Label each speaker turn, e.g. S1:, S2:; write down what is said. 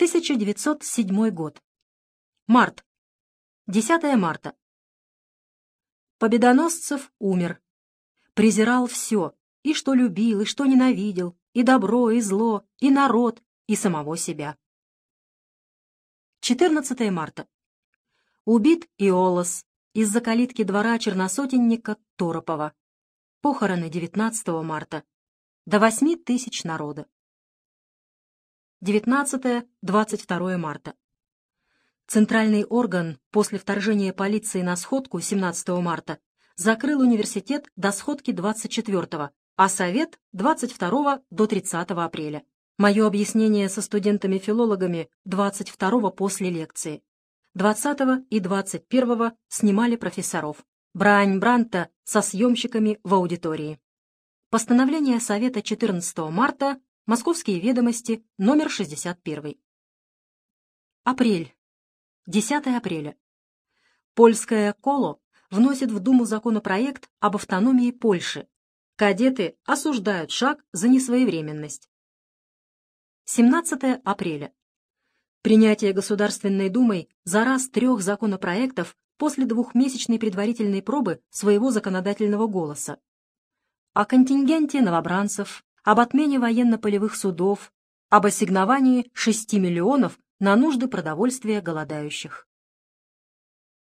S1: 1907 год. Март. 10 марта. Победоносцев умер. Презирал все, и что любил, и что ненавидел, и добро, и зло, и народ, и самого себя. 14 марта. Убит Иолос из-за калитки двора черносотенника Торопова. Похороны 19 марта. До 8 тысяч народа. 19-22 марта. Центральный орган после вторжения полиции на сходку 17 марта закрыл университет до сходки 24 а совет 22 до 30 апреля. Мое объяснение со студентами-филологами 22 после лекции. 20 и 21 снимали профессоров. Брань Бранта со съемщиками в аудитории. Постановление Совета 14 марта Московские ведомости, номер 61. Апрель. 10 апреля. Польское коло вносит в Думу законопроект об автономии Польши. Кадеты осуждают шаг за несвоевременность. 17 апреля. Принятие Государственной Думой за раз трех законопроектов после двухмесячной предварительной пробы своего законодательного голоса. О контингенте новобранцев, об отмене военно-полевых судов, об ассигновании 6 миллионов на нужды продовольствия голодающих.